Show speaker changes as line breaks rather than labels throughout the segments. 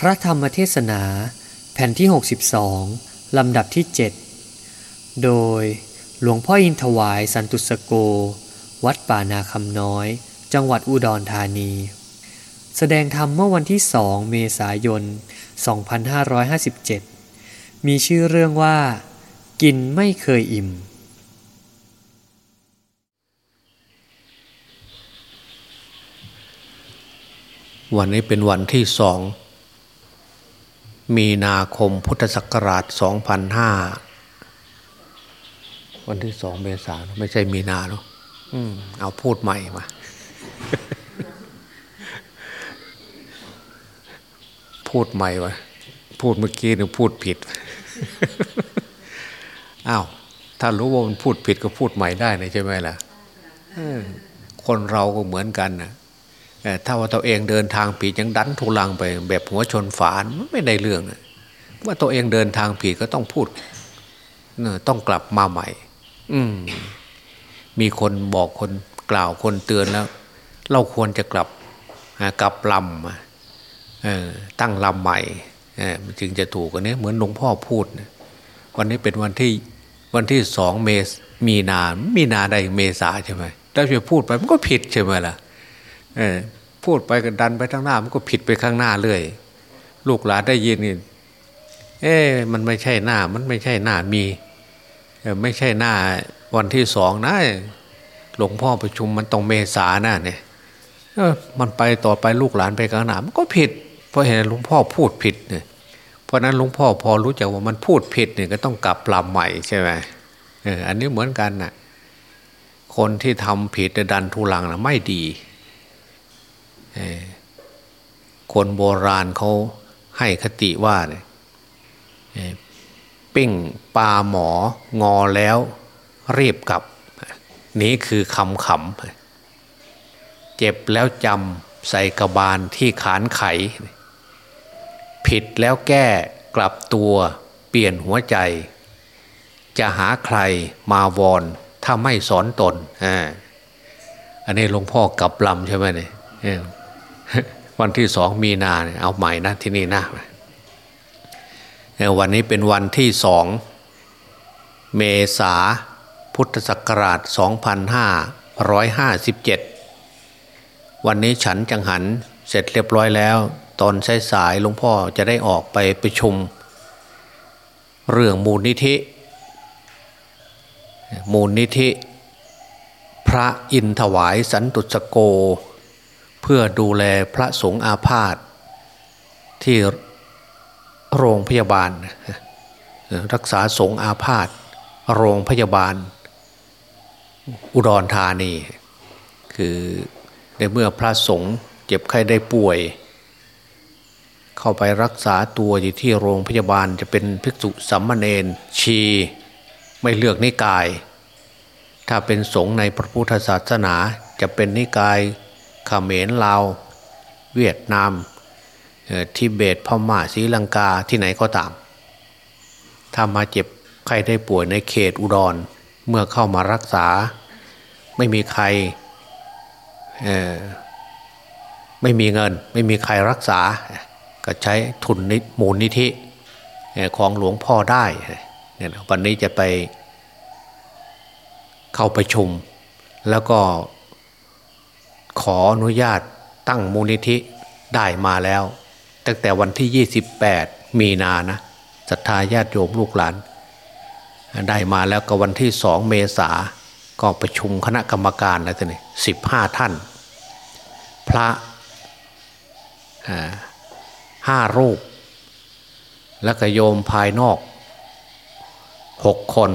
พระธรรมเทศนาแผ่นที่ 62 ลำดับที่ 7 โดยหลวงพ่ออินถวายสันตุสโก วัดป่านาคำน้อย จังหวัดอุดรธานี แสดงธรรมเมื่อวันที่สองเมษายน 2557 มีชื่อเรื่องว่า กินไม่เคยอิ่ม
วันนี้เป็นวันที่สอง มีนาคมพุทธศักราช 2005 วันที่สองเมษาไม่ใช่มีนาเนาะอืมเอาพูดใหม่มา พูดใหม่วะพูดเมื่อกี้เนี่ยพูดผิดอ้าวถ้ารู้ว่ามันพูดผิดก็พูดใหม่ได้นะใช่ไหมล่ะคนเราก็เหมือนกันนะ ถ้าว่าตัวเองเดินทางผิดยังดันทุลังไป แบบหัวชนฝานไม่ได้เรื่อง ว่าตัวเองเดินทางผิดก็ต้องพูดต้องกลับมาใหม่ อืมมีคนบอกคนกล่าวคนเตือนแล้ว เราควรจะกลับกลับลำตั้งลำใหม่มันจึงจะถูกกันนี้เหมือนหลวงพ่อพูด วันนี้เป็นวันที่วันที่สองเมษมีนา มีนาได้เมษาใช่ไหมแล้วจะพูดไปมันก็ผิดใช่ไหมล่ะ พูดไปก็ดันไปข้างหน้า มันก็ผิดไปข้างหน้าเรื่อยลูกหลานได้ยินนี่เอ๊ะมันไม่ใช่หน้า มันไม่ใช่หน้ามี ไม่ใช่หน้าวันที่สองนะหลวงพ่อประชุมมันต้องเมษาหน้าเนี่ยมันไปต่อไปลูกหลานไปข้างหน้ามันก็ผิด เพราะเห็นหลวงพ่อพูดผิดเนี่ยเพราะนั้นหลวงพ่อพอรู้จักว่ามันพูดผิดเนี่ยก็ต้องกลับลำใหม่ใช่ไหมอันนี้เหมือนกันน่ะคนที่ทำผิดดันทุลังนะไม่ดี คนโบราณเขาให้คติว่าเนี่ยปิ้งปลาหมองอแล้วเรียบกลับ นี้คือคำขำเจ็บแล้วจำใส่กระบาลที่ขานไข ผิดแล้วแก้กลับตัวเปลี่ยนหัวใจ จะหาใครมาวอนถ้าไม่สอนตนอ่าอันนี้หลวงพ่อกลับลำใช่ไหมเนี่ย วันที่สองมีนาเนี่ยเอาใหม่นะที่นี่นะวันนี้เป็นวันที่สองเมษาพุทธศักราช 2557 วันนี้ฉันจังหันเสร็จเรียบร้อยแล้ว ตอนสายๆหลวงพ่อจะได้ออกไปไประชุม เรื่องมูลนิธิ มูลนิธิ พระอินถวายสันตุสโก พื่อดูแลพระสงฆ์อาพาธที่โรงพยาบาล รักษาสงฆ์อาพาธโรงพยาบาล อุดรธานี คือในเมื่อพระสงฆ์เจ็บไข้ได้ป่วย เข้าไปรักษาตัวอยู่ที่โรงพยาบาลจะเป็นภิกษุสัมมาเนนชี ไม่เลือกนิกาย ถ้าเป็นสงฆ์ในพระพุทธศาสนาจะเป็นนิกาย ขมรลาวเวียดนามทิเบตพม่าศรีลังกาที่ไหนก็ตาม ถ้ามาเจ็บใครได้ป่วยในเขตอุดร เมื่อเข้ามารักษา ไม่มีใครไม่มีเงิน ไม่มีใครรักษา ก็ใช้ทุนนิมูลนิธิของหลวงพ่อได้เนี่ยวันนี้จะไปเข้าประชุม แล้วก็ ขออนุญาตตั้งมูลนิธิได้มาแล้ว ตั้งแต่วันที่ 28 มีนานะศรัทธาญาติโยมลูกหลาน ได้มาแล้วก็วันที่สองเมษาก็ประชุมคณะกรรมการแล้วนี่สิบห้าท่าน พระห้ารูป แล้วก็โยมภายนอกหกคน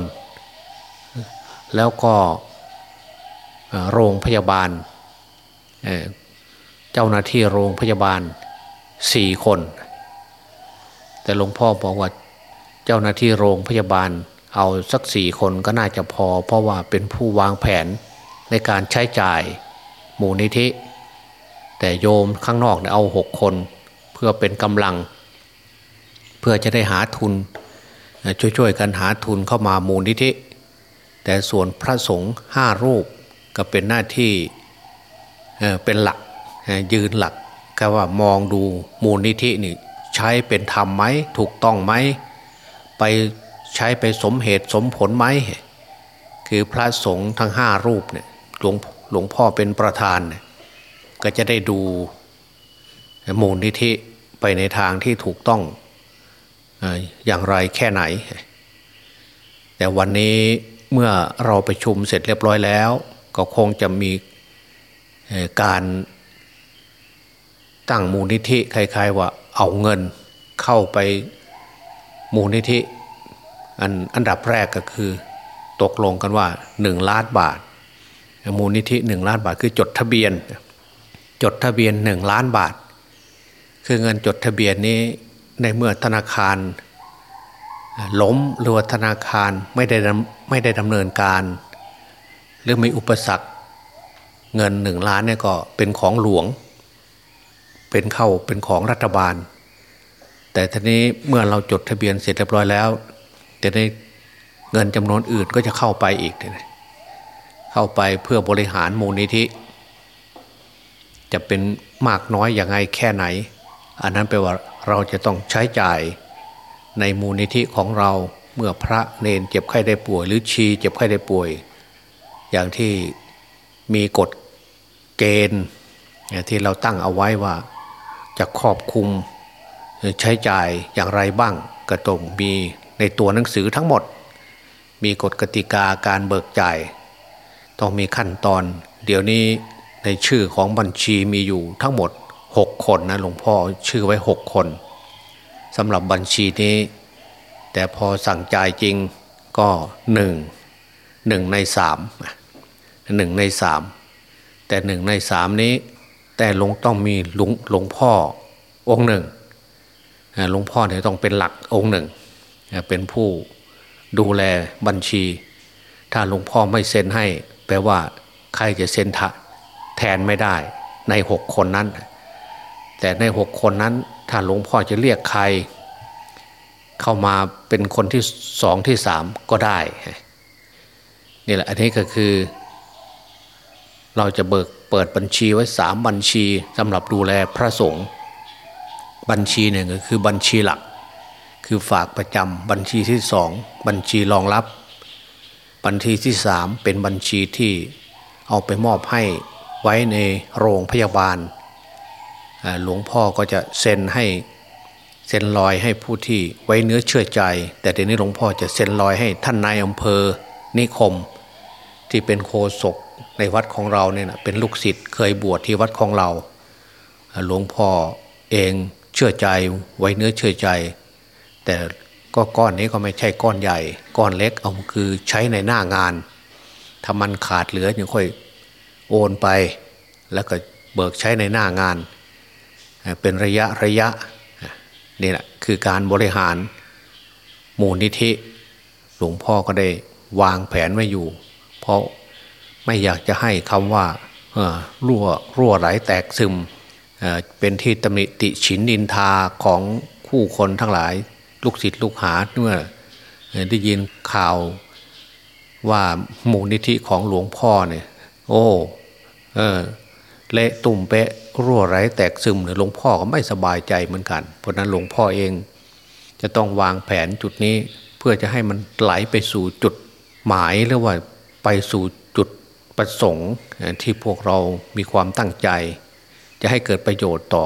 แล้วก็โรงพยาบาล เจ้าหน้าที่โรงพยาบาลสี่คน แต่หลวงพ่อบอกว่าเจ้าหน้าที่โรงพยาบาลเอาสักสี่คนก็น่าจะพอ เพราะว่าเป็นผู้วางแผนในการใช้จ่ายมูลนิธิ แต่โยมข้างนอกเนี่ยเอาหกคน เพื่อเป็นกำลัง เพื่อจะได้หาทุน ช่วยๆกันหาทุนเข้ามามูลนิธิ แต่ส่วนพระสงฆ์ห้ารูปก็เป็นหน้าที่ เป็นหลักยืนหลักก็ว่ามองดูมูลนิธินี่ใช้เป็นธรรมไหมถูกต้องไหมไปใช้ไปสมเหตุสมผลไหมคือพระสงฆ์ทั้งห้ารูปเนี่ยหลวงหลวงพ่อเป็นประธานเนี่ยก็จะได้ดูมูลนิธิไปในทางที่ถูกต้องอย่างไรแค่ไหน แต่วันนี้เมื่อเราไปชุมเสร็จเรียบร้อยแล้ว ก็คงจะมี การตั้งมูลนิธิคล้ายๆว่าเอาเงินเข้าไปมูลนิธิอันอันดับแรกก็คือ ตกลงกันว่าหนึ่งล้านบาท มูลนิธิหนึ่งล้านบาทคือจดทะเบียน จดทะเบียนหนึ่งล้านบาท คือเงินจดทะเบียนนี้ในเมื่อธนาคารล้มหรือว่าธนาคารไม่ได้ไม่ได้ดำเนินการ หรือมีอุปสรรค เงินหนึ่งล้านเนี่ยก็เป็นของหลวง เป็นเข้าเป็นของรัฐบาล แต่ทีนี้เมื่อเราจดทะเบียนเสร็จเรียบร้อยแล้วแต่ในเงินจำนวนอื่นก็จะเข้าไปอีก เข้าไปเพื่อบริหารมูลนิธิ จะเป็นมากน้อยอย่างไงแค่ไหน อันนั้นแปลว่าเราจะต้องใช้จ่ายในมูลนิธิของเราเมื่อพระเนนเจ็บไข้ได้ป่วย หรือชีเจ็บไข้ได้ป่วย อย่างที่มีกฎ เกณฑ์ที่เราตั้งเอาไว้ว่าจะครอบคุมใช้จ่ายอย่างไรบ้างก็ต้องมีในตัวหนังสือทั้งหมด มีกฎกติกาการเบิกจ่าย ต้องมีขั้นตอน เดี๋ยวนี้ในชื่อของบัญชีมีอยู่ทั้งหมด 6 คนนะหลวงพ่อชื่อไว้ 6 คนสำหรับบัญชีนี้ แต่พอสั่งจ่ายจริงก็หนึ่งหนึ่งในสามหนึ่งในสาม แต่หนึ่งในสามนี้ แต่หลวงต้องมีหลวงหลวงพ่อองค์หนึ่งหลวงพ่อเนี่ยต้องเป็นหลักองค์หนึ่ง เป็นผู้ดูแลบัญชี ถ้าหลวงพ่อไม่เซ็นให้ แปลว่าใครจะเซ็นแทนไม่ได้ในหกคนนั้น แต่ในหกคนนั้น ถ้าหลวงพ่อจะเรียกใคร เข้ามาเป็นคนที่สองที่สามก็ได้นี่แหละอันนี้ก็คือ เราจะเบิกเปิดบัญชีไว้สามบัญชีสำหรับดูแลพระสงฆ์บัญชีหนึ่งก็คือบัญชีหลัก คือฝากประจำบัญชีที่สองบัญชีรองรับ บัญชีที่สามเป็นบัญชีที่เอาไปมอบให้ไว้ในโรงพยาบาล หลวงพ่อก็จะเซ็นให้เซ็นลอยให้ผู้ที่ไว้เนื้อเชื่อใจ แต่เดี๋ยวนี้หลวงพ่อจะเซ็นลอยให้ท่านนายอำเภอนิคม ที่เป็นโคศก ในวัดของเราเนี่ยนะเป็นลูกศิษย์เคยบวชที่วัดของเรา หลวงพ่อเองเชื่อใจไว้เนื้อเชื่อใจ แต่ก็ก้อนนี้ก็ไม่ใช่ก้อนใหญ่ ก้อนเล็กเอาคือใช้ในหน้างานถ้ามันขาดเหลือยังค่อยโอนไป แล้วก็เบิกใช้ในหน้างาน เป็นระยะระยะนี่แหละคือการบริหารมูลนิธิ หลวงพ่อก็ได้วางแผนไว้อยู่ เพราะ ไม่อยากจะให้คำว่ารั่วรั่วไหลแตกซึมเป็นที่ตำหนิติฉินนินทาของผู้คนทั้งหลาย ลูกศิษย์ลูกหาเมื่อได้ยินข่าวว่ามูลนิธิของหลวงพ่อเนี่ย โอ้เออเละตุ่มเปะรั่วไหลแตกซึมเนี่ยหลวงพ่อก็ไม่สบายใจเหมือนกัน เพราะนั้นหลวงพ่อเอง จะต้องวางแผนจุดนี้ เพื่อจะให้มันไหลไปสู่จุดหมายหรือว่าไปสู่ ประสงค์ที่พวกเรามีความตั้งใจ จะให้เกิดประโยชน์ต่อ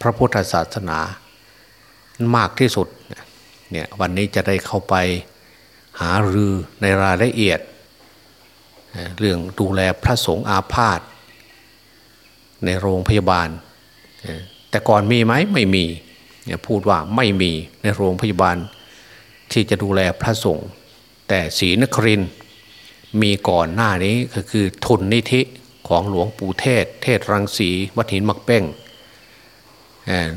พระพุทธศาสนามากที่สุดเนี่ยวันนี้จะได้เข้าไปหารือในรายละเอียด เรื่องดูแลพระสงฆ์อาพาธในโรงพยาบาล แต่ก่อนมีไหมไม่มีพูดว่าไม่มีในโรงพยาบาลที่จะดูแลพระสงฆ์แต่ศรีนคริน มีก่อนหน้านี้ก็คือทุนนิธิของหลวงปู่เทศ เทศรังสีวัดหินมักเป้ง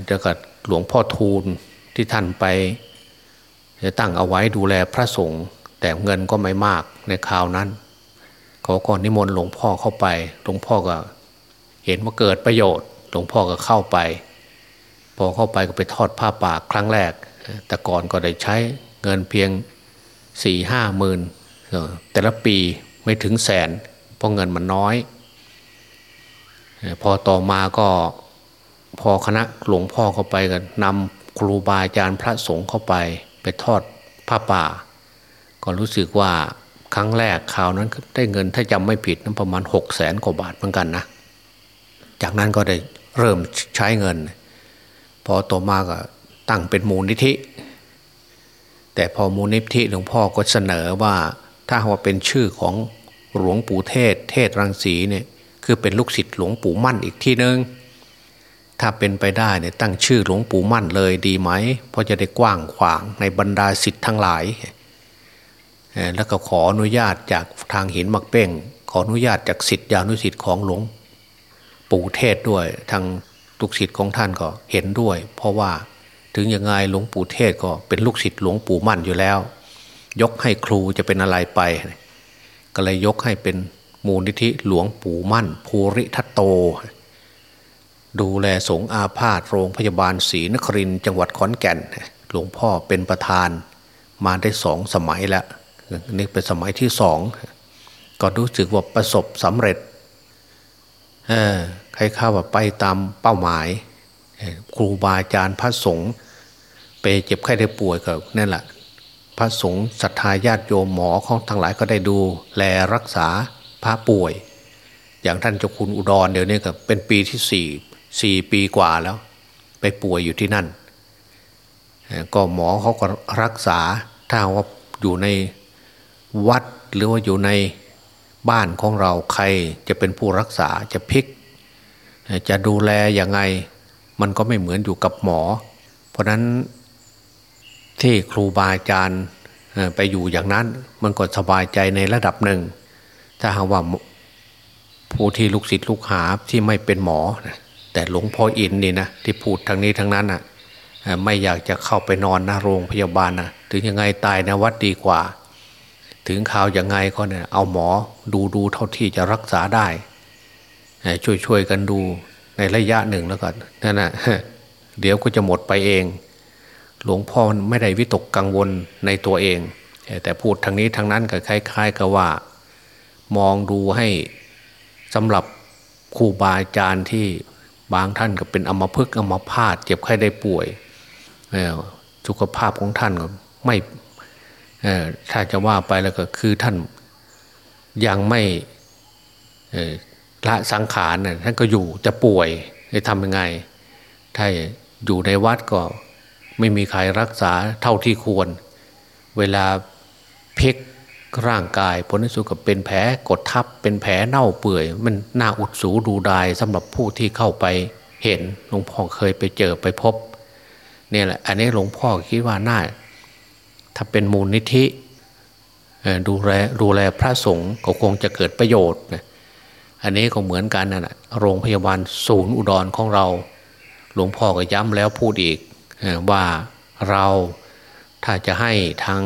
แล้วก็หลวงพ่อทูลที่ท่านไปจะตั้งเอาไว้ดูแลพระสงฆ์แต่เงินก็ไม่มากในคราวนั้นเขาก็นิมนต์หลวงพ่อเข้าไปหลวงพ่อก็เห็นว่าเกิดประโยชน์ หลวงพ่อก็เข้าไป พอเข้าไปก็ไปทอดผ้าป่าครั้งแรก แต่ก่อนก็ได้ใช้เงินเพียงสี่ห้าหมื่น แต่ละปีไม่ถึงแสน เพราะเงินมันน้อย พอต่อมาก็พอคณะหลวงพ่อเข้าไปกันนำครูบาอาจารย์พระสงฆ์เข้าไปไปทอดผ้าป่า ก็รู้สึกว่าครั้งแรกข่าวนั้นได้เงินถ้าจำไม่ผิดนั้นประมาณหกแสนกว่าบาทเหมือนกันนะ จากนั้นก็ได้เริ่มใช้เงิน พอต่อมาก็ตั้งเป็นมูลนิธิ แต่พอมูลนิธิหลวงพ่อก็เสนอว่า ถ้าว่าเป็นชื่อของหลวงปู่เทศ เทศรังสีเนี่ยคือเป็นลูกศิษย์หลวงปู่มั่นอีกที่นึงถ้าเป็นไปได้เนี่ยตั้งชื่อหลวงปู่มั่นเลยดีไหม เพราะจะได้กว้างขวางในบรรดาศิษย์ทั้งหลาย แล้วก็ขออนุญาตจากทางหินมักเป้ง ขออนุญาตจากศิษย์ยานุศิษย์ของหลวงปู่เทศด้วย ทางลูกศิษย์ของท่านก็เห็นด้วย เพราะว่าถึงยังไงหลวงปู่เทศก็เป็นลูกศิษย์หลวงปู่มั่นอยู่แล้ว ยกให้ครูจะเป็นอะไรไป ก็เลยยกให้เป็นมูลนิธิหลวงปู่มั่น ภูริทัตโต ดูแลสงอาพาธโรงพยาบาลศรีนครินจังหวัดขอนแก่น หลวงพ่อเป็นประธานมาได้สองสมัยแล้วนี่เป็นสมัยที่สองก็รู้สึกว่าประสบสำเร็จใครข้าว่าไปตามเป้าหมาย ครูบาอาจารย์พระสงฆ์ไปเจ็บไข้ได้ป่วยก็นั่นแหละ พระสงฆ์ศรัทธาญาติโยมหมอของทั้งหลายก็ได้ดู แลรักษาพระป่วย อย่างท่านเจ้าคุณอุดรเดี๋ยวนี้ก็เป็นปีที่สี่สี่ปีกว่าแล้ว ไปป่วยอยู่ที่นั่น ก็หมอเขาก็รักษาถ้าว่าอยู่ในวัดหรือว่าอยู่ในบ้านของเราใครจะเป็นผู้รักษาจะพิก จะดูแลยังไง มันก็ไม่เหมือนอยู่กับหมอ เพราะนั้น ที่ครูบาอาจารย์ไปอยู่อย่างนั้น มันก็สบายใจในระดับหนึ่ง ถ้าหากว่าผู้ที่ลูกศิษย์ลูกหาที่ไม่เป็นหมอ แต่หลวงพ่ออินนี่นะที่พูดทางนี้ทางนั้นอะไม่อยากจะเข้าไปนอนนะโรงพยาบาลนะถึงยังไงตายนะวัดดีกว่า ถึงข่าวยังไงก็เนี่ยเอาหมอดูดูเท่าที่จะรักษาได้ช่วยช่วยกันดูในระยะหนึ่งแล้วก็นั่นนะเดี๋ยวก็จะหมดไปเอง หลวงพ่อไม่ได้วิตกกังวลในตัวเอง แต่พูดทางนี้ทางนั้นก็คล้าย ๆ กับว่า มองดูให้สำหรับครูบาอาจารย์ที่บางท่านก็เป็นอมพึกอมพาดเจ็บไข้ได้ป่วยสุขภาพของท่านก็ไม่ถ้าจะว่าไปแล้วก็คือท่านยังไม่ละสังขารท่านก็อยู่จะป่วยจะทำยังไง ถ้าอยู่ในวัดก็ ไม่มีใครรักษาเท่าที่ควร เวลาเพกร่างกายผลที่สุดก็เป็นแผลกดทับเป็นแผลเน่าเปื่อย มันน่าอุดสูดูดายสำหรับผู้ที่เข้าไปเห็นหลวงพ่อเคยไปเจอไปพบเนี่ยแหละอันนี้หลวงพ่อคิดว่าน่าถ้าเป็นมูลนิธิดูแลดูแลพระสงฆ์ก็คงจะเกิดประโยชน์อันนี้ก็เหมือนกันนะโรงพยาบาลศูนย์อุดรของเรา หลวงพ่อก็ย้ำแล้วพูดอีก ว่าเราถ้าจะให้ทาง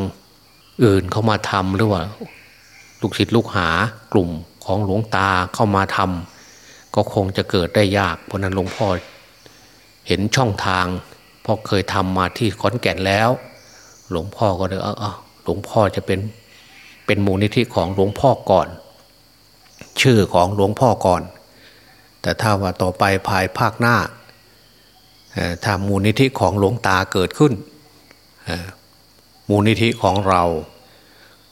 อื่นเข้ามาทำหรือว่าลูกศิษย์ลูกหากลุ่มของหลวงตาเข้ามาทำก็คงจะเกิดได้ยาก เพราะนั้นหลวงพ่อเห็นช่องทางพอเคยทำมาที่ขอนแก่นแล้ว หลวงพ่อก็เลยเออหลวงพ่อจะเป็นเป็นมูลนิธิของหลวงพ่อก่อน ชื่อของหลวงพ่อก่อน แต่ถ้าว่าต่อไปภายภาคหน้า ถ้ามูลนิธิของหลวงตาเกิดขึ้น มูลนิธิของเรา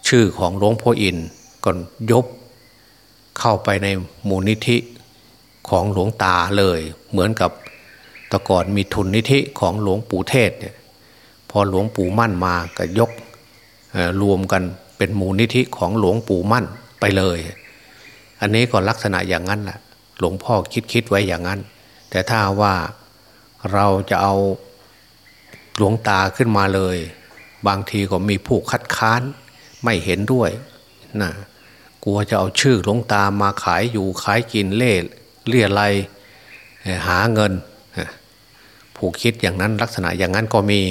ชื่อของหลวงพ่ออินก็ยบเข้าไปในมูลนิธิของหลวงตาเลย เหมือนกับตะก่อนมีทุนนิธิของหลวงปู่เทศเนี่ยพอหลวงปู่มั่นมาก็ยกรวมกันเป็นมูลนิธิของหลวงปู่มั่นไปเลย อันนี้ก็ลักษณะอย่างนั้นแหละหลวงพ่อคิดคิดไว้อย่างนั้น แต่ถ้าว่า เราจะเอาหลวงตาขึ้นมาเลย บางทีก็มีผู้คัดค้านไม่เห็นด้วยนะกลัวจะเอาชื่อหลวงตามาขายอยู่ขายกินเล่เลี่ยไรหาเงิน ผู้คิดอย่างนั้นลักษณะอย่างนั้นก็มี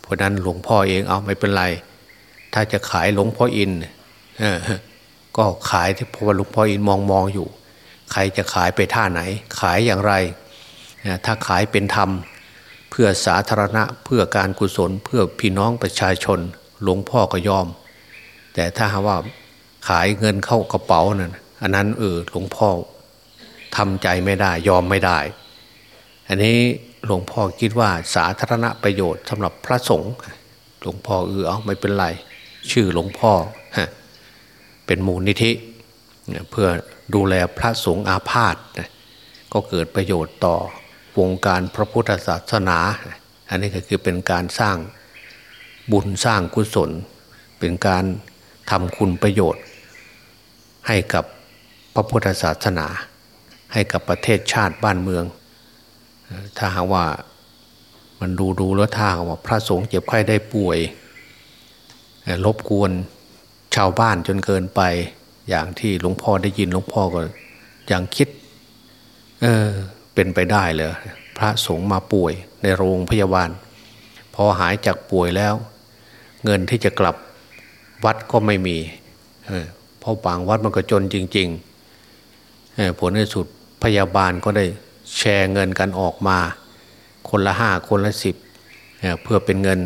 เพราะนั้นหลวงพ่อเองเอาไม่เป็นไร ถ้าจะขายหลวงพ่ออินก็ขายที่พอหลวงพ่ออินมองมองอยู่ ใครจะขายไปท่าไหน ขายอย่างไร ถ้าขายเป็นธรรม เพื่อสาธารณะเพื่อการกุศลเพื่อพี่น้องประชาชนหลวงพ่อก็ยอม แต่ถ้าว่าขายเงินเข้ากระเป๋านั่นอันนั้นเออหลวงพ่อทำใจไม่ได้ยอมไม่ได้ อันนี้หลวงพ่อคิดว่าสาธารณประโยชน์สำหรับพระสงฆ์หลวงพ่อเออเอาไม่เป็นไร ชื่อหลวงพ่อเป็นมูลนิธิเพื่อดูแลพระสงฆ์อาพาธก็เกิดประโยชน์ต่อ วงการพระพุทธศาสนา อันนี้ก็คือเป็นการสร้างบุญสร้างกุศล เป็นการทำคุณประโยชน์ ให้กับพระพุทธศาสนา ให้กับประเทศชาติบ้านเมือง ถ้าหากว่ามันดูดูแล้วถ้าว่าพระสงฆ์เจ็บไข้ได้ป่วยรบกวนชาวบ้านจนเกินไปอย่างที่หลวงพ่อได้ยินหลวงพ่อก็อยังคิด เออ เป็นไปได้เลยพระสงฆ์มาป่วยในโรงพยาบาล พอหายจากป่วยแล้ว เงินที่จะกลับวัดก็ไม่มีเพราะบางวัดมันก็จนจริงๆผลในสุดพยาบาลก็ได้แชร์เงินกันออกมา คนละห้าคนละสิบเพื่อเป็นเงิน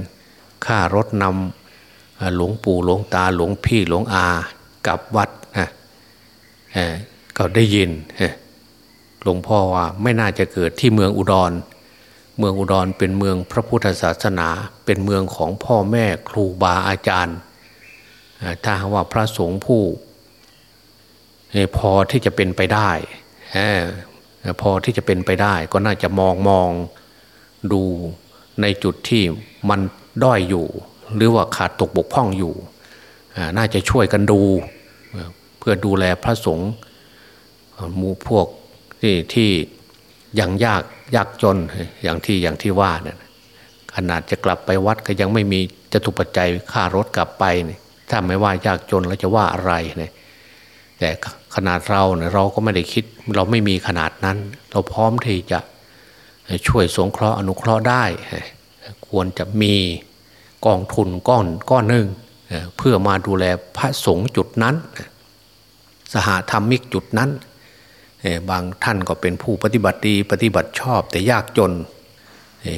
ค่ารถนำหลวงปู่หลวงตาหลวงพี่หลวงอากลับวัดนะก็ได้ยิน หลวงพ่อว่าไม่น่าจะเกิดที่เมืองอุดร เมืองอุดรเป็นเมืองพระพุทธศาสนา เป็นเมืองของพ่อแม่ครูบาอาจารย์ ถ้าว่าพระสงฆ์ผู้พอที่จะเป็นไปได้พอที่จะเป็นไปได้ก็น่าจะมองมองดูในจุดที่มันด้อยอยู่ หรือว่าขาดตกบกพร่องอยู่ น่าจะช่วยกันดู เพื่อดูแลพระสงฆ์หมู่พวก ที่ที่ยังยากยากจนอย่างที่อย่างที่ว่าเนี่ยขนาดจะกลับไปวัดก็ยังไม่มีจตุปัจจัยค่ารถกลับไปเนี่ยถ้าไม่ว่ายากจนแล้วจะว่าอะไรเนี่ยแต่ขนาดเราเนี่ยเราก็ไม่ได้คิดเราไม่มีขนาดนั้น เราพร้อมที่จะช่วยสงเคราะห์อนุเคราะห์ได้ ควรจะมีกองทุนก้อนก้อนหนึ่งเพื่อมาดูแลพระสงฆ์จุดนั้น สหธรรมิกจุดนั้น บางท่านก็เป็นผู้ปฏิบัติดีปฏิบัติชอบแต่ยากจน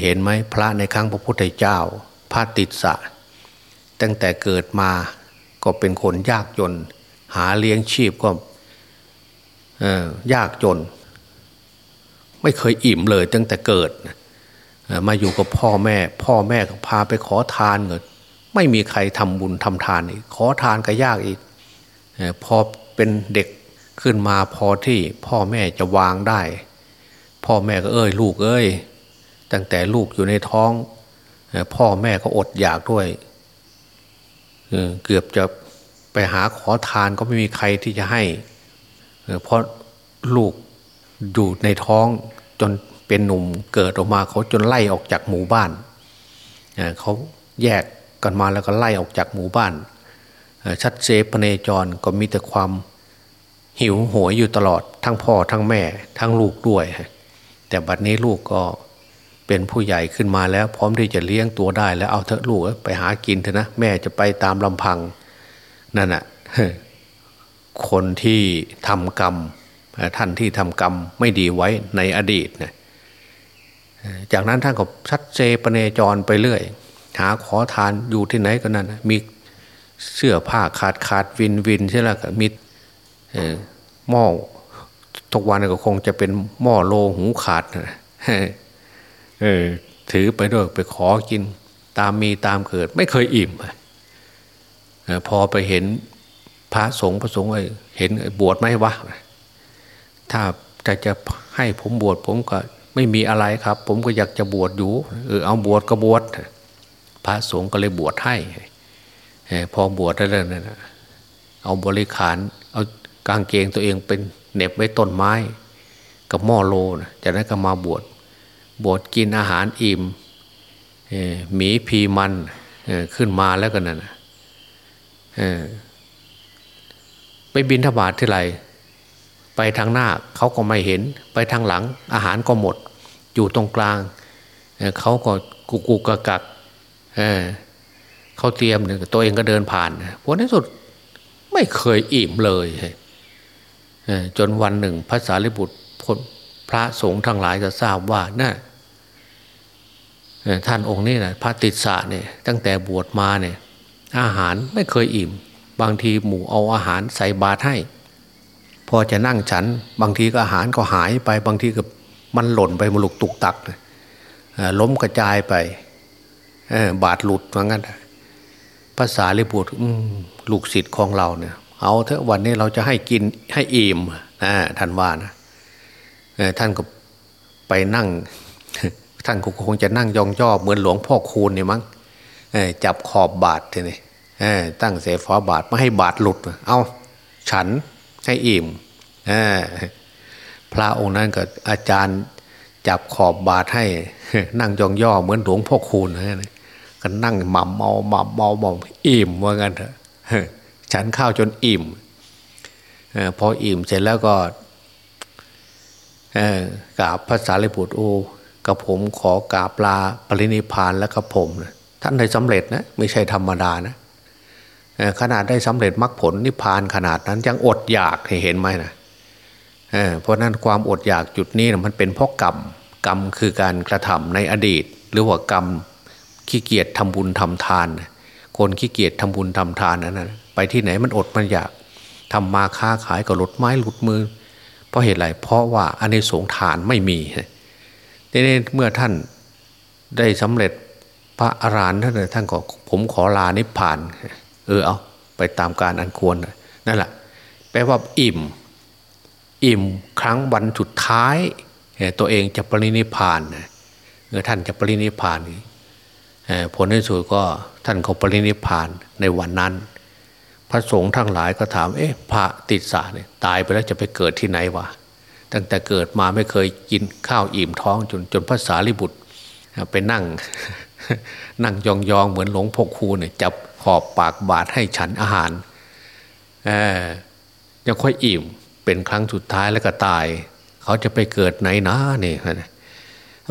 เห็นไหมพระในครั้งพระพุทธเจ้าพระติดสะ ตั้งแต่เกิดมาก็เป็นคนยากจน หาเลี้ยงชีพก็ยากจน ไม่เคยอิ่มเลยตั้งแต่เกิด มาอยู่กับพ่อแม่ พ่อแม่ก็พาไปขอทานเงินไม่มีใครทำบุญทำทานอีกขอทานก็ยากอีกพอเป็นเด็ก ขึ้นมาพอที่พ่อแม่จะวางได้ พ่อแม่ก็เอ้ยลูกเอ้ยตั้งแต่ลูกอยู่ในท้อง พ่อแม่ก็อดอยากด้วยเกือบจะไปหาขอทานก็ไม่มีใครที่จะให้เพราะลูกอยู่ในท้องจนเป็นหนุ่มเกิดออกมาเขาจนไล่ออกจากหมู่บ้านเขาแยกกันมาแล้วก็ไล่ออกจากหมู่บ้านชัดเจพเนจรก็มีแต่ความ หิวโหยอยู่ตลอดทั้งพ่อทั้งแม่ ทั้งลูกด้วย แต่บัดนี้ลูกก็เป็นผู้ใหญ่ขึ้นมาแล้ว พร้อมที่จะเลี้ยงตัวได้แล้วเอาเถอะลูกไปหากินเถอะนะแม่จะไปตามลำพังนั่นน่ะคนที่ทำกรรม ท่านที่ทำกรรมไม่ดีไว้ในอดีตนะจากนั้นท่านก็ชัดเจปเนจรไปเรื่อย หาขอทานอยู่ที่ไหนก็นั่นมีเสื้อผ้าขาดขาดวินวินใช่ไหมมี หม้อทุกวันก็คงจะเป็นหม้อโลหูขาดเออถือไปด้วยไปขอกิน ตามมีตามเกิด ไม่เคยอิ่มพอไปเห็นพระสงฆ์พระสงฆ์เห็นบวชไหมวะถ้าจะจะให้ผมบวชผมก็ไม่มีอะไรครับ ผมก็อยากจะบวชอยู่เออเอาบวชก็บวชพระสงฆ์ก็เลยบวชให้พอบวชได้เลยนะเอาบริขาร กางเกงตัวเองเป็นเน็บไว้ต้นไม้ กับหม้อโลนะจากนั้นก็มาบวชบวชกินอาหารอิ่มหมีพีมันขึ้นมาแล้วกันนะไปบินทบาทที่ไรไปทางหน้าเขาก็ไม่เห็น ไปทางหลังอาหารก็หมด อยู่ตรงกลางเขาก็กุกุกกักเขาเตรียมตัวเองก็เดินผ่านเพราะในสุดไม่เคยอิ่มเลย จนวันหนึ่งพระสารีบุตรพระสงฆ์ทั้งหลายจะทราบว่านะ่ท่านองค์นี้นะพระติสสะเนี่ยตั้งแต่บวชมาเนี่ยอาหารไม่เคยอิ่ม บางทีหมูเอาอาหารใส่บาตรให้ พอจะนั่งฉัน บางทีก็อาหารก็หายไป บางทีก็มันหล่นไปมลุกตุกตักล้มกระจายไปบาดหลุดเหมือนกันภาษาลิบุตรลูกศิษย์ของเราเนี่ย เอาเถอะวันนี้เราจะให้กินให้อิ่มนะท่านว่านะท่านก็ไปนั่ง ท่านคงจะนั่งยองย่อเหมือนหลวงพ่อคูณนี่มั้งจับขอบบาททีนี้ตั้งเสฟ้าบาทไม่ให้บาทหลุด เอาฉันให้อิ่มพระองค์นั้นก็อาจารย์จับขอบบาทให้นั่งยองย่อเหมือนหลวงพ่อคูณนะก็นั่งหม่ำเมาหม่ำเมาหม่ำอิ่มว่างั้นเถอะ ฉันข้าวจนอิ่มพออิ่มเสร็จแล้วก็กราบพระสารีบุตรโอ้กับผมขอกราบลาปรินิพานแล้วกับผมนะท่านได้สำเร็จนะไม่ใช่ธรรมดานะขนาดได้สำเร็จมรรคผลนิพพานขนาดนั้นยังอดอยากเห็นไหมนะเพราะนั้นความอดอยากจุดนี้นะมันเป็นเพราะกรรมกรรมคือการกระทำในอดีต หรือว่ากรรมขี้เกียจทำบุญทำทาน คนขี้เกียจทำบุญทำทานนั้นนะ ไปที่ไหนมันอดมันอยากทำมาค้าขายก็หลุดไม้หลุดมือ เพราะเหตุไรเพราะว่าอันนสงทานไม่มีทีนี้เมื่อท่านได้สำเร็จพระอรหันต์ท่านท่านก็ผมขอลานิพพาน เออเอาไปตามการอันควรนั่นแหละแปลว่าอิ่ม อิ่มครั้งวันสุดท้าย ตัวเองจะปรินิพานเออท่านจะปรินิพานผลในสุดก็ท่านเขาปรินิพานในวันนั้น พระสงฆ์ทั้งหลายก็ถาม เอ๊ะพระติดสาเนี่ยตายไปแล้วจะไปเกิดที่ไหนวะตั้งแต่เกิดมาไม่เคยกินข้าวอิ่มท้องจนจนภาษาลิบุตรไปนั่ง นั่งยองยองเหมือนหลวงพ่อคูเนี่ยจับขอบปากบาดให้ฉันอาหารยังค่อยอิ่มเป็นครั้งสุดท้ายแล้วก็ตาย เขาจะไปเกิดไหนนะนี่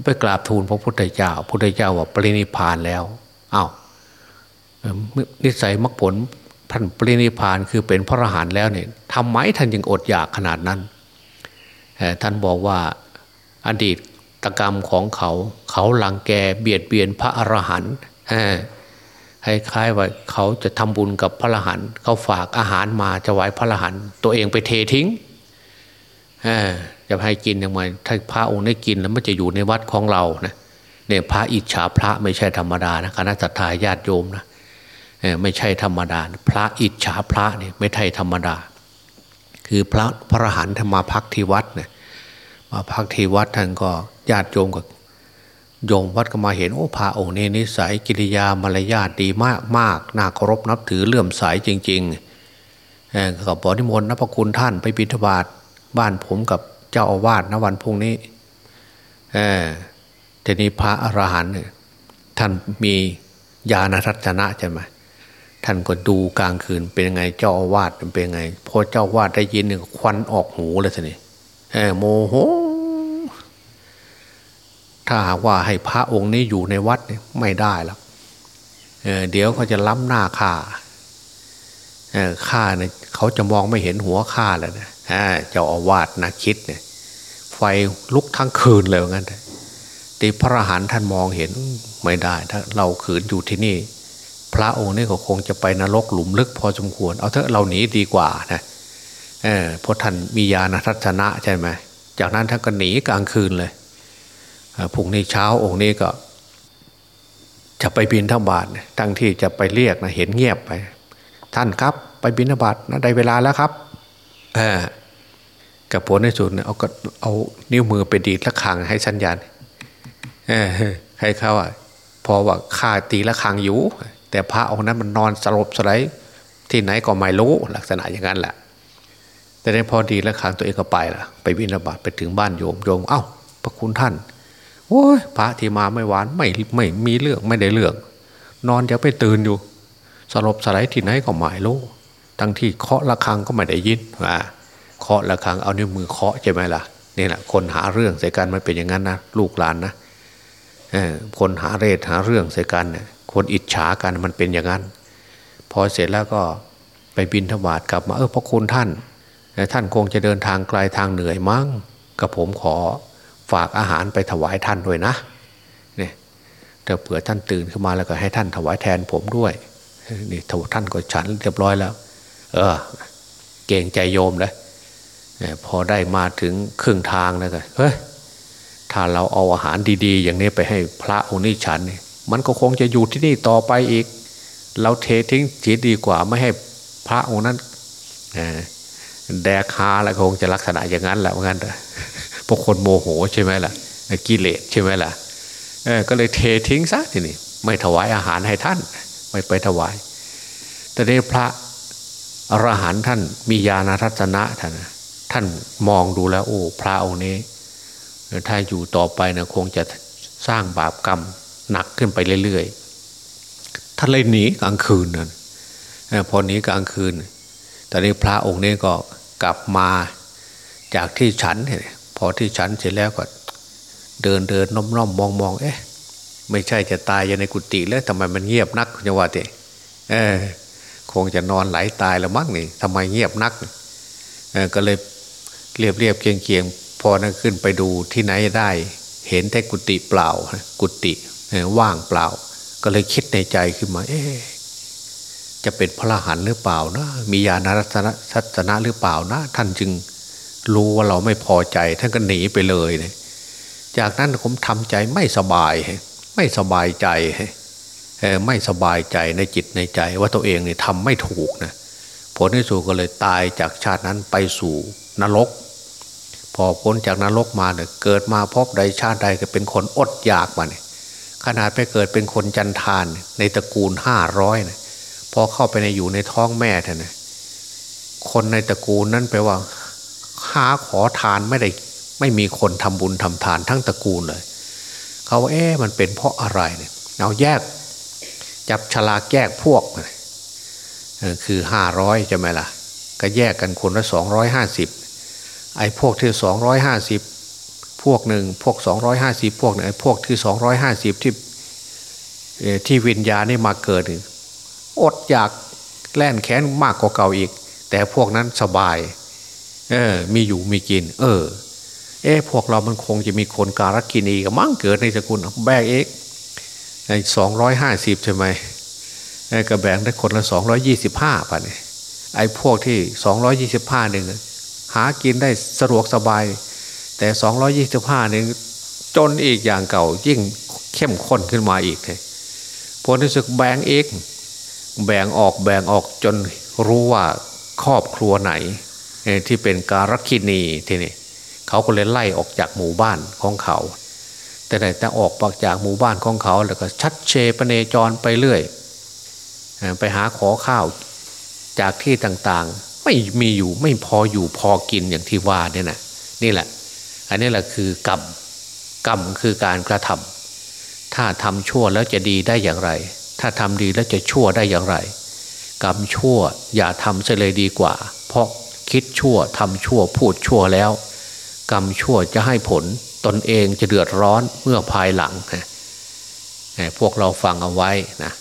ไปกราบทูลพระพุทธเจ้าพุทธเจ้าว่าปรินิพานแล้วอา้าวนิสัยมรรคผล ท่านปรินิพานคือเป็นพระอรหันต์แล้วเนี่ยทำไมท่านยังอดอยากขนาดนั้น ท่านบอกว่าอดีตตกรรมของเขา เขาลังแกเบียดเบียนพระอรหันต์คล้ายว่าเขาจะทำบุญกับพระอรหันต์เขาฝากอาหารมาจะไหวพระอรหันต์ตัวเองไปเททิ้งจะให้กินยังไงถ้าพระองค์ได้กินแล้วมันจะอยู่ในวัดของเรานะเนี่ยพระอิจฉาพระไม่ใช่ธรรมดานะคณะสัตยาญาติโยมนะ ไม่ใช่ธรรมดา พระอิจฉาพระเนี่ยไม่ใช่ธรรมดา คือพระพระหันต์มาพักที่วัดเนี่ยมาพักที่วัดท่านก็ญาติโยมกับโยมวัดก็มาเห็นโอ้พระองค์นี้นิสัยกิริยามารยาทดีมากมากน่าเคารพนับถือเลื่อมใสจริงๆก็บอนิมนต์นับพระคุณท่านไปบิณฑบาตบ้านผมกับเจ้าอาวาสนะวันพุ่งนี้เออทีนี้พระอรหันต์ท่านมีญาณทัศนะใช่ไหม ท่านก็ดูกลางคืนเป็นยังไงเจ้าอาวาสเป็นยังไงพอเจ้าอาวาสได้ยินหนึ่งควันออกหูเลยทีนี้โมโหถ้าหากว่าให้พระองค์นี้อยู่ในวัดไม่ได้หรอกเเดี๋ยวเขาจะล้ำหน้าข้าข้าเนี่ยเขาจะมองไม่เห็นหัวข้าแล้วนะเจ้าอาวาสนะคิดเนี่ย ไฟลุกทั้งคืนเลยงั้นแต่พระหันท่านมองเห็นไม่ได้ ถ้าเราขืนอยู่ที่นี่ พระองค์นี่ก็คงจะไปนรกหลุมลึกพอสมควร เอาเถอะเราหนีดีกว่านะเออเพราะท่านมียาณทัศนะใช่ไหมจากนั้นท่านก็หนีกลางคืนเลยพรุ่งนี้เช้าองค์นี้ก็ จะไปบินทบาททั้งที่จะไปเรียกนะเห็นเงียบไป ท่านครับ ไปบินทบาทนะได้เวลาแล้วครับเออกับผลในสุดเอาก็เอานิ้วมือไปดีดละคังให้สัญญาณเออให้เขาอะพอว่าข้าตีละคังอยู่ แต่พระองค์นั้นมันนอนสลบสลายที่ไหนก็ไม่รู้ลักษณะอย่างนั้นแหละแต่ในพอดีแล้วขางตัวเองก็ไปละไปวินาบาตไปถึงบ้านโยมโยมเอา้า พระคุณท่านโอ้ยพระที่มาไม่หวานไม่ไม่มีเรื่องไม่ได้เรื่อง นอนจะไปตื่นอยู่สลบสลายที่ไหนก็หมายรู้ทั้งที่เคาะระฆังก็ไม่ได้ยินว่าเคาะระฆังเอานิ้วมือเคาะใช่ไหมล่ะนี่แหละคนหาเรื่องใส่กันมันเป็นอย่างนั้นนะลูกหลานนะคนหาเรศหาเรื่องใส่กันเนี่ย คนอิจฉากันมันเป็นอย่างนั้น พอเสร็จแล้วก็ไปบินธบาตกลับมาเออพระคุณท่านท่านคงจะเดินทางไกลทางเหนื่อยมั้งกับผมขอฝากอาหารไปถวายท่านด้วยนะเนี่ยแต่เผื่อท่านตื่นขึ้นมาแล้วก็ให้ท่านถวายแทนผมด้วยนี่ท่านก็ฉันเรียบร้อยแล้ว เออ เก่งใจโยมเลยพอได้มาถึงครึ่งทางแล้วก็เฮ้ยถ้าเราเอาอาหารดี ๆ อย่างนี้ไปให้พระองค์นี้ฉันเนี่ย มันก็คงจะอยู่ที่นี่ต่อไปอีก เราเททิ้งจีดีกว่าไม่ให้พระองค์นั้นแดกคาแล้วคงจะลักษณะอย่างนั้นแหละว่างั้นพวกคนโมโหใช่ไหมล่ะกิเลสใช่ไหมล่ะก็เลยเททิ้งซะทีนี้ไม่ถวายอาหารให้ท่าน ไม่ไปถวาย แต่ได้พระอรหันต์ท่านมีญาณรัตนะท่านท่านมองดูแล้ว โอ้ พระองค์นี้ ถ้าอยู่ต่อไปนะคงจะสร้างบาปกรรม หนักขึ้นไปเรื่อยๆท่านเลยหนีกลางคืนนั่นพอหนีกลางคืน ตอนนี้พระองค์นี้ก็กลับมาจากที่ฉันเนี่ยพอที่ฉันเสร็จแล้วก็เดินเดินน้อมน้อมมองมองเอ๊ะ ไม่ใช่จะตายอยู่ในกุฏิแล้วทำไมมันเงียบนักจังหวะเดเออคงจะนอนไหลาตายแล้วมั้งนี่ทำไมเงียบนักเออก็เลยเรียบเรียบเกียงเกียงพอนะขึ้นไปดูที่ไหนได้ เห็นแต่กุฏิเปล่ากุฏิ ว่างเปล่า ก็เลยคิดในใจขึ้นมา เอ๊จะเป็นพระหันหรือเปล่านะมีญาณรัตนทัศนะหรือเปล่านะ ท่านจึงรู้ว่าเราไม่พอใจ ท่านก็หนีไปเลยเนี่ยจากนั้นผมทำใจไม่สบาย ไม่สบายใจไม่สบายใจในจิตในใจ ว่าตัวเองเนี่ยทำไม่ถูกนะผลที่สุดก็เลยตายจากชาตินั้นไปสู่นรก พอพ้นจากนรกมาเนี่ยเกิดมาพบใดชาติใดก็เป็นคนอดอยากมาเนี่ย ขนาดไปเกิดเป็นคนจันทานในตระกูลห้าร้อยเนี่ยพอเข้าไปในอยู่ในท้องแม่ท่านนะคนในตระกูลนั้นแปลว่าหาขอทานไม่ได้ไม่มีคนทำบุญทำทานทั้งตระกูลเลย เขาว่าเอ๊ะมันเป็นเพราะอะไรเนี่ยเอาแยก จับฉลากแยกพวกคือห้าร้อยใช่ไหมล่ะ ก็แยกกันคนละสองร้อยห้าสิบไอ้พวกที่สองร้อยห้าสิบ พวกหนึ่งพวกสองร้อยห้าสิบพวกหนึ่งพวกที่สองร้อยห้าสิบที่ที่วิญญาณนี่มาเกิดอดอยากแล่นแค้นมากกว่าเก่าอีก แต่พวกนั้นสบายเออมีอยู่มีกิน เออ เอ๊พวกเรามันคงจะมีคนการกินีกับมั่งเกิดในสกุลแบกเอกในสองร้อยห้าสิบใช่ไหมก็แบ่งได้คนละสองร้อยี่สิบห้าป่ะเนี่ยไอ้พวกที่สองร้อยี่สิบห้าหนึ่งหากินได้สะดวกสบาย แต่สองร้อยี่สิบห้านึ่จนอีกอย่างเก่ายิ่งเข้มข้นขึ้นมาอีกเลยผลที่สุดแบ่งเอกแบ่งออกแบ่งออกจนรู้ว่าครอบครัวไหน ที่เป็นการคินีทีนี้เขาก็เลยไล่ออกจากหมู่บ้านของเขา แต่ไหนแต่ออกปากจากหมู่บ้านของเขา แล้วก็ชัดเชปเนจรไปเรื่อย ไปหาขอข้าวจากที่ต่างๆ ไม่มีอยู่ไม่พออยู่พอกินอย่างที่ว่าเนี่ยนะนี่แหละ อันนี้แหละคือกรรมกรรมคือการกระทำถ้าทำชั่วแล้วจะดีได้อย่างไร ถ้าทำดีแล้วจะชั่วได้อย่างไร กรรมชั่วอย่าทำเสียเลยดีกว่า เพราะคิดชั่วทำชั่วพูดชั่วแล้ว กรรมชั่วจะให้ผลตนเองจะเดือดร้อนเมื่อภายหลังพวกเราฟังเอาไว้นะ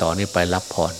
ต่อนนี้ไปรับพร